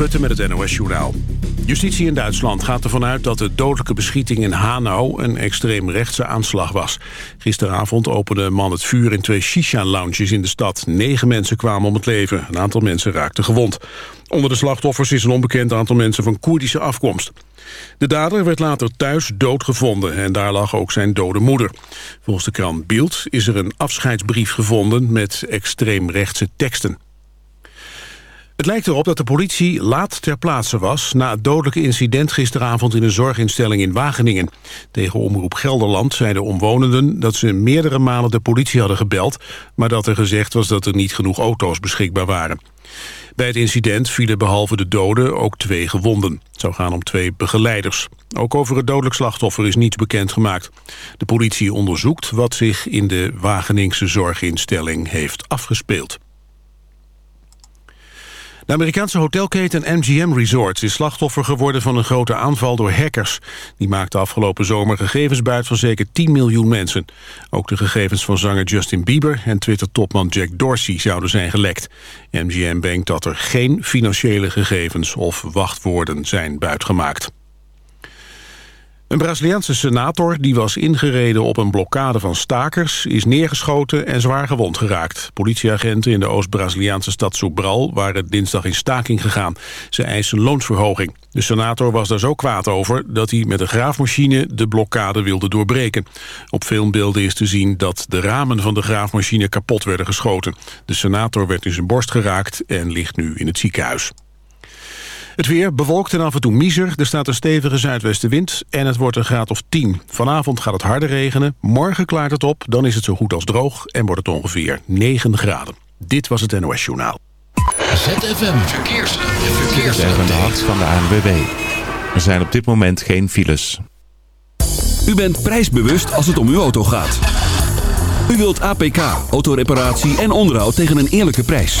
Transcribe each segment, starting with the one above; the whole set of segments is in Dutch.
Met het NOS-journaal. Justitie in Duitsland gaat ervan uit dat de dodelijke beschieting in Hanau een extreemrechtse aanslag was. Gisteravond opende een man het vuur in twee shisha-lounges in de stad. Negen mensen kwamen om het leven. Een aantal mensen raakten gewond. Onder de slachtoffers is een onbekend aantal mensen van Koerdische afkomst. De dader werd later thuis doodgevonden en daar lag ook zijn dode moeder. Volgens de krant Bild is er een afscheidsbrief gevonden met extreemrechtse teksten. Het lijkt erop dat de politie laat ter plaatse was... na het dodelijke incident gisteravond in een zorginstelling in Wageningen. Tegen Omroep Gelderland zeiden omwonenden... dat ze meerdere malen de politie hadden gebeld... maar dat er gezegd was dat er niet genoeg auto's beschikbaar waren. Bij het incident vielen behalve de doden ook twee gewonden. Het zou gaan om twee begeleiders. Ook over het dodelijk slachtoffer is niets bekendgemaakt. De politie onderzoekt wat zich in de Wageningse zorginstelling heeft afgespeeld. De Amerikaanse hotelketen MGM Resorts is slachtoffer geworden van een grote aanval door hackers. Die maakten afgelopen zomer gegevens buit van zeker 10 miljoen mensen. Ook de gegevens van zanger Justin Bieber en Twitter-topman Jack Dorsey zouden zijn gelekt. MGM denkt dat er geen financiële gegevens of wachtwoorden zijn buitgemaakt. Een Braziliaanse senator die was ingereden op een blokkade van stakers... is neergeschoten en zwaar gewond geraakt. Politieagenten in de Oost-Braziliaanse stad Sobral... waren dinsdag in staking gegaan. Ze eisen loonsverhoging. De senator was daar zo kwaad over dat hij met een graafmachine... de blokkade wilde doorbreken. Op filmbeelden is te zien dat de ramen van de graafmachine kapot werden geschoten. De senator werd in zijn borst geraakt en ligt nu in het ziekenhuis. Het weer bewolkt en af en toe miser. Er staat een stevige zuidwestenwind en het wordt een graad of 10. Vanavond gaat het harder regenen. Morgen klaart het op. Dan is het zo goed als droog en wordt het ongeveer 9 graden. Dit was het NOS Journaal. ZFM Verkeers. Verkeers. De hart van de ANWB. Er zijn op dit moment geen files. U bent prijsbewust als het om uw auto gaat. U wilt APK, autoreparatie en onderhoud tegen een eerlijke prijs.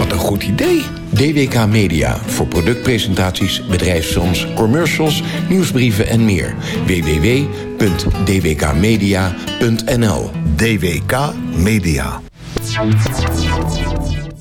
Wat een goed idee. DWK Media voor productpresentaties, bedrijfsfilms, commercials, nieuwsbrieven en meer. www.dwkmedia.nl DWK Media.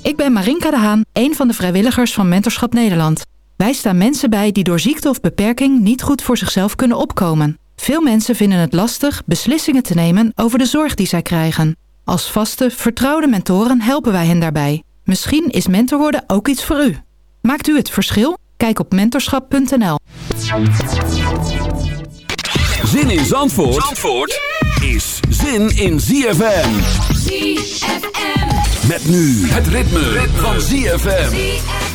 Ik ben Marinka de Haan, een van de vrijwilligers van Mentorschap Nederland. Wij staan mensen bij die door ziekte of beperking niet goed voor zichzelf kunnen opkomen. Veel mensen vinden het lastig beslissingen te nemen over de zorg die zij krijgen. Als vaste, vertrouwde mentoren helpen wij hen daarbij. Misschien is mentor worden ook iets voor u. Maakt u het verschil? Kijk op mentorschap.nl. Zin in Zandvoort, Zandvoort is zin in ZFM. ZFM. Met nu het ritme, van ZFM.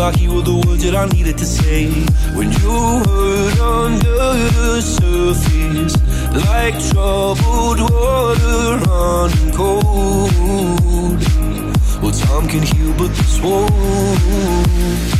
like you were the words that I needed to say. When you hurt under the surface Like troubled water running cold. Well, time can heal, but this won't.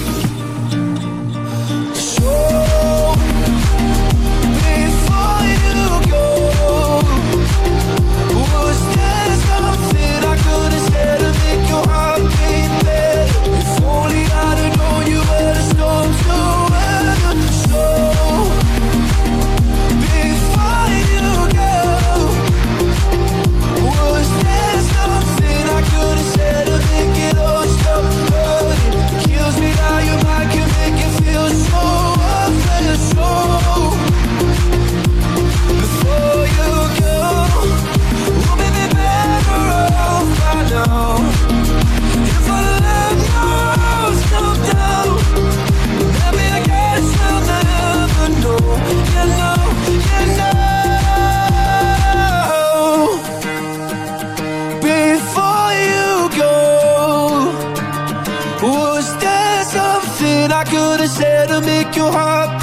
To make your heart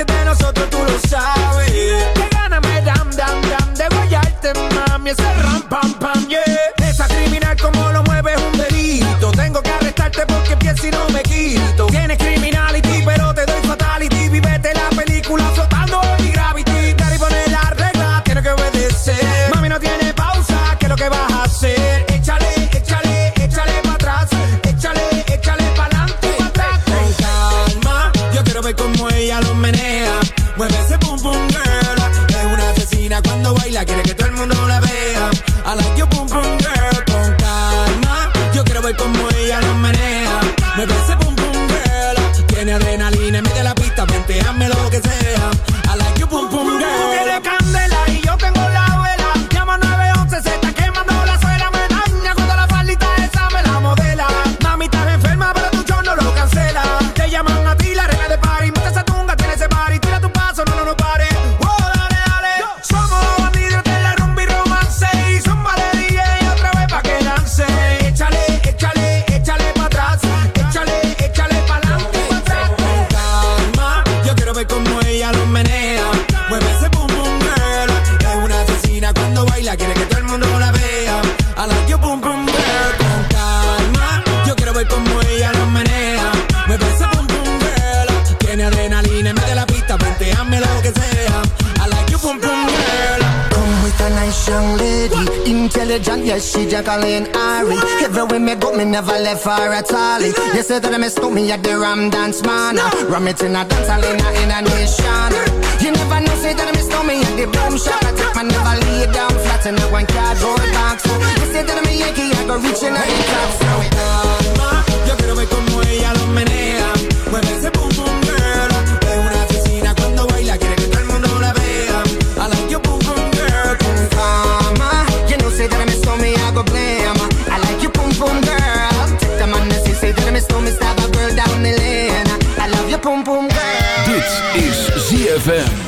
distancia de nosotros, tú lo sabes. Qué gana me dam, dam, dam. de guayarte, mami. Ese ram, pam, pam, yeah. Camíname de la pista, hazme lo que sea. I like you from boom girl. Come with a nice young lady, intelligent, yes, she Jacqueline Ari. Everywhere me go, me never left her at all. You say that I miss me at the Ram Dance Man. Ram it in a dance, I in a nation. You never know, say that I'm miss me at the boom shop. I take my never lay down flat in a one cardboard box. You say that I'm a Yankee, I go reaching out the top. So it ma, yo quiero ver como ella lo menea, mueve ese boom. ZFM.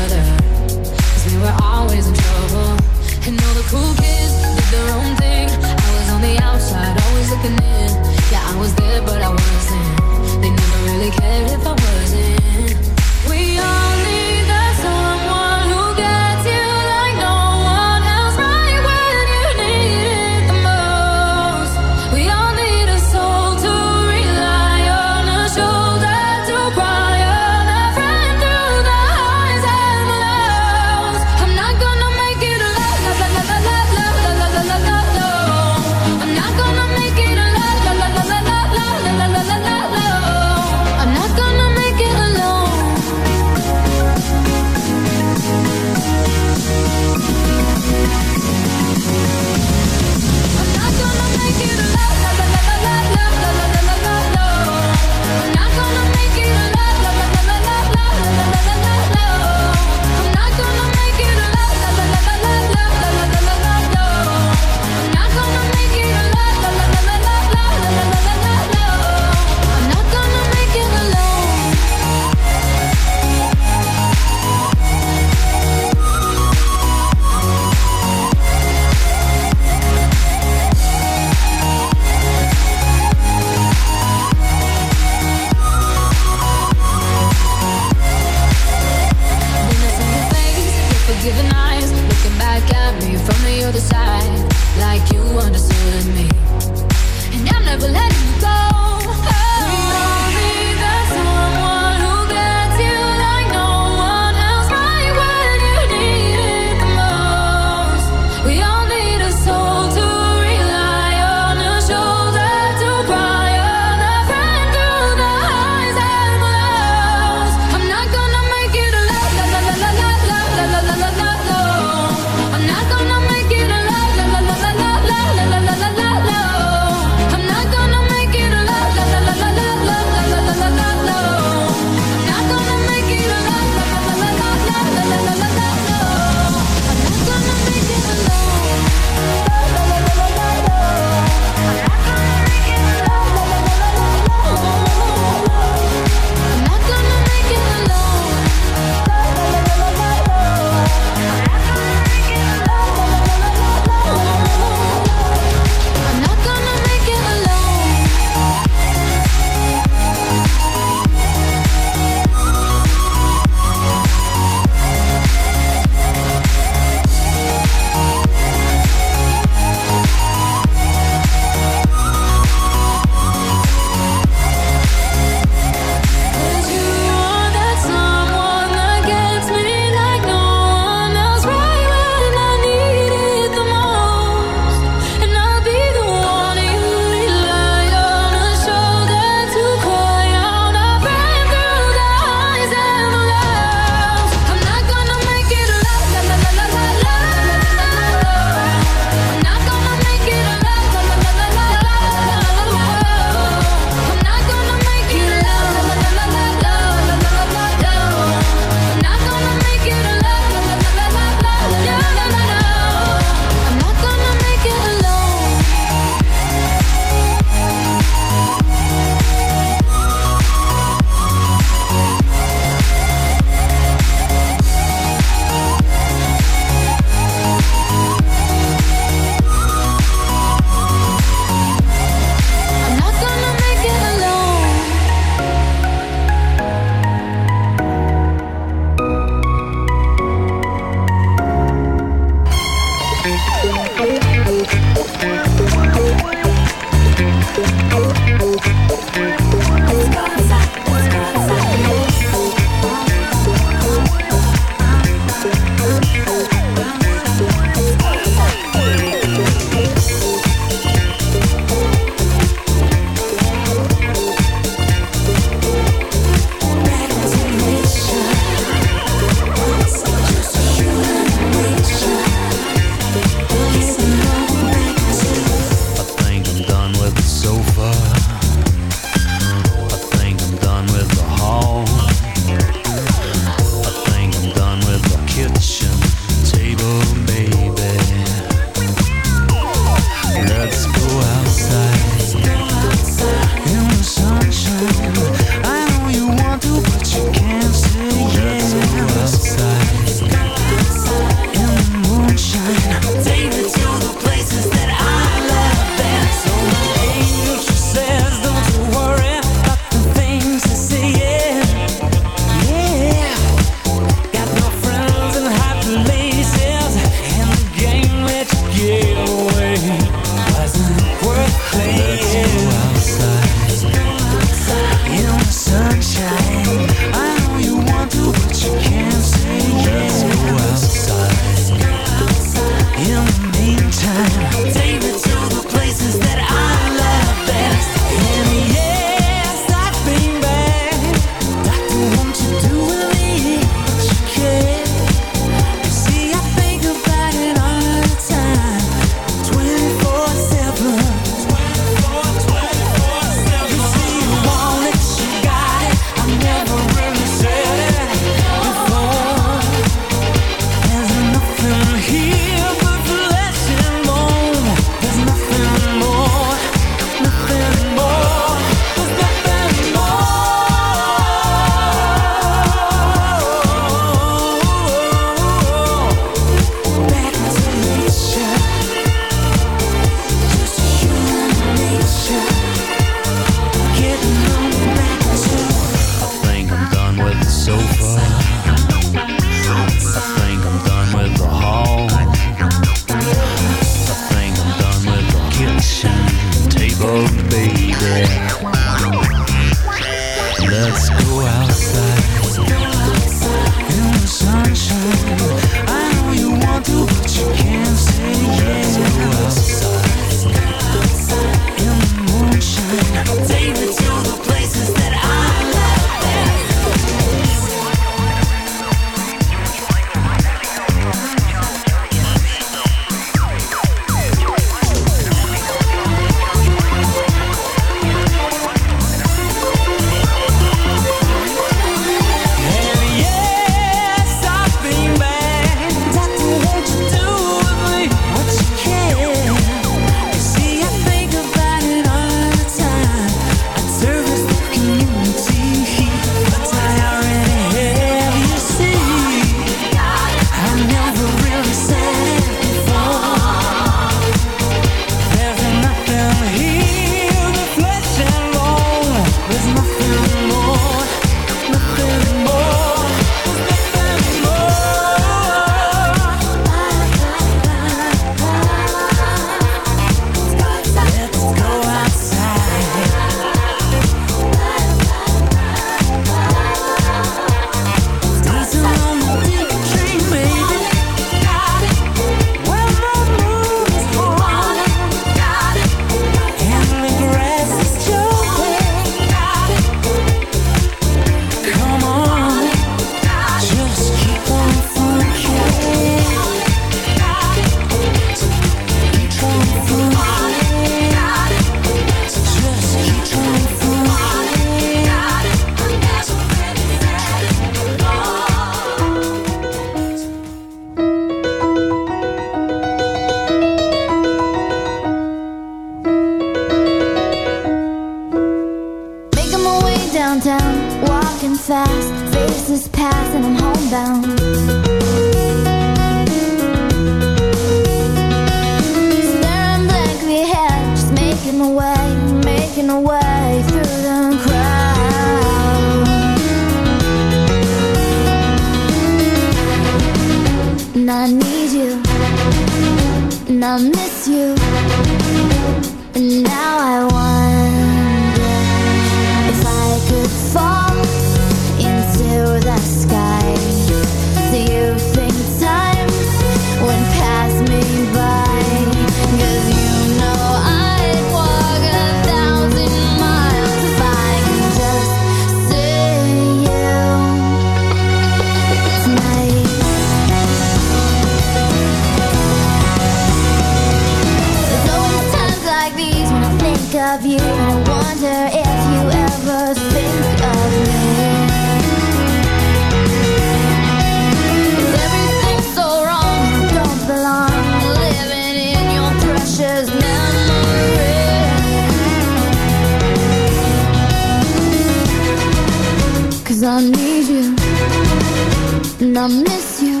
And I miss you.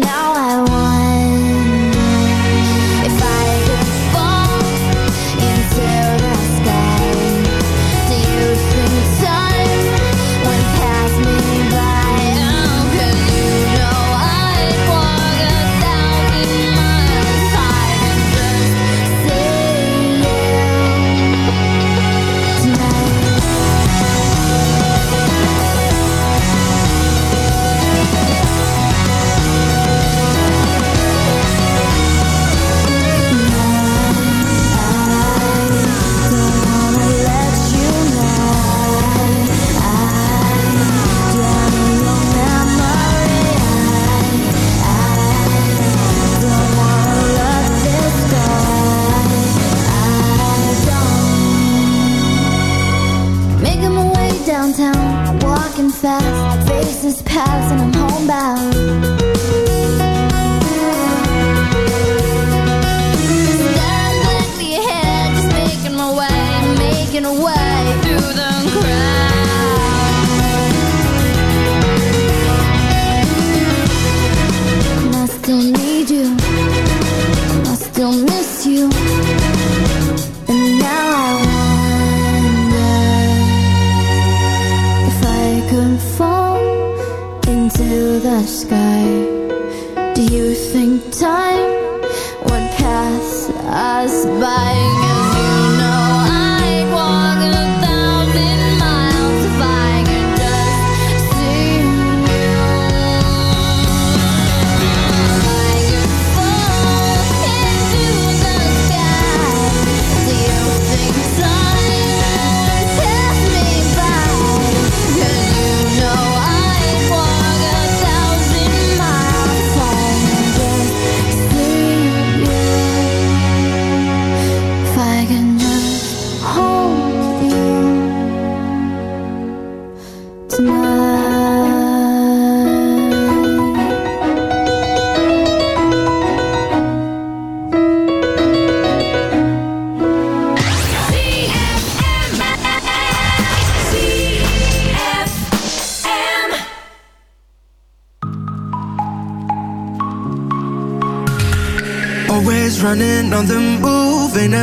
Now I wonder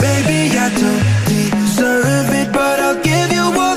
Baby, I don't deserve it, but I'll give you all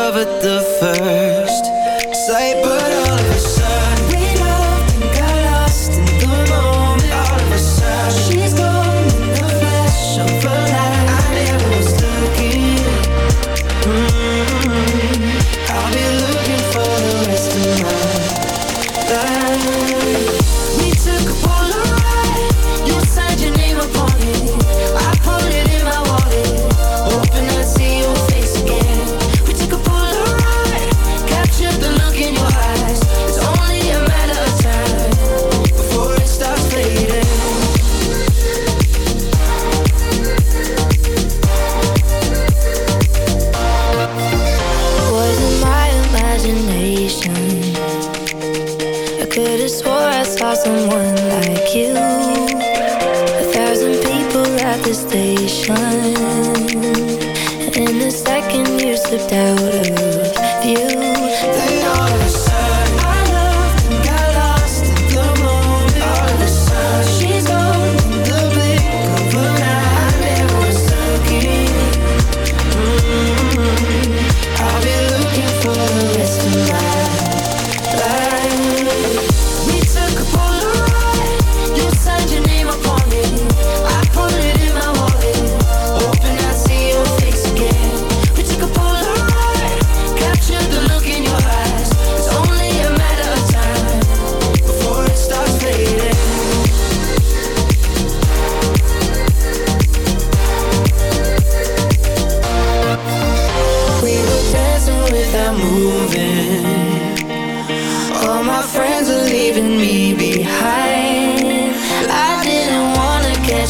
discovered the first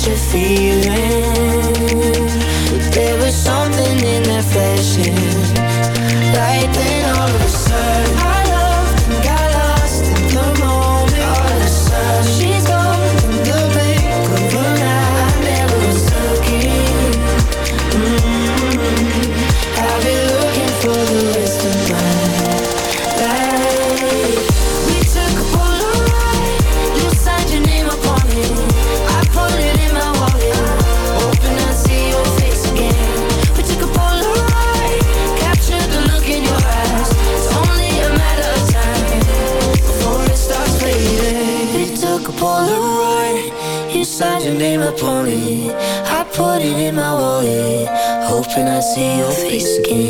what you're feeling. see your face again.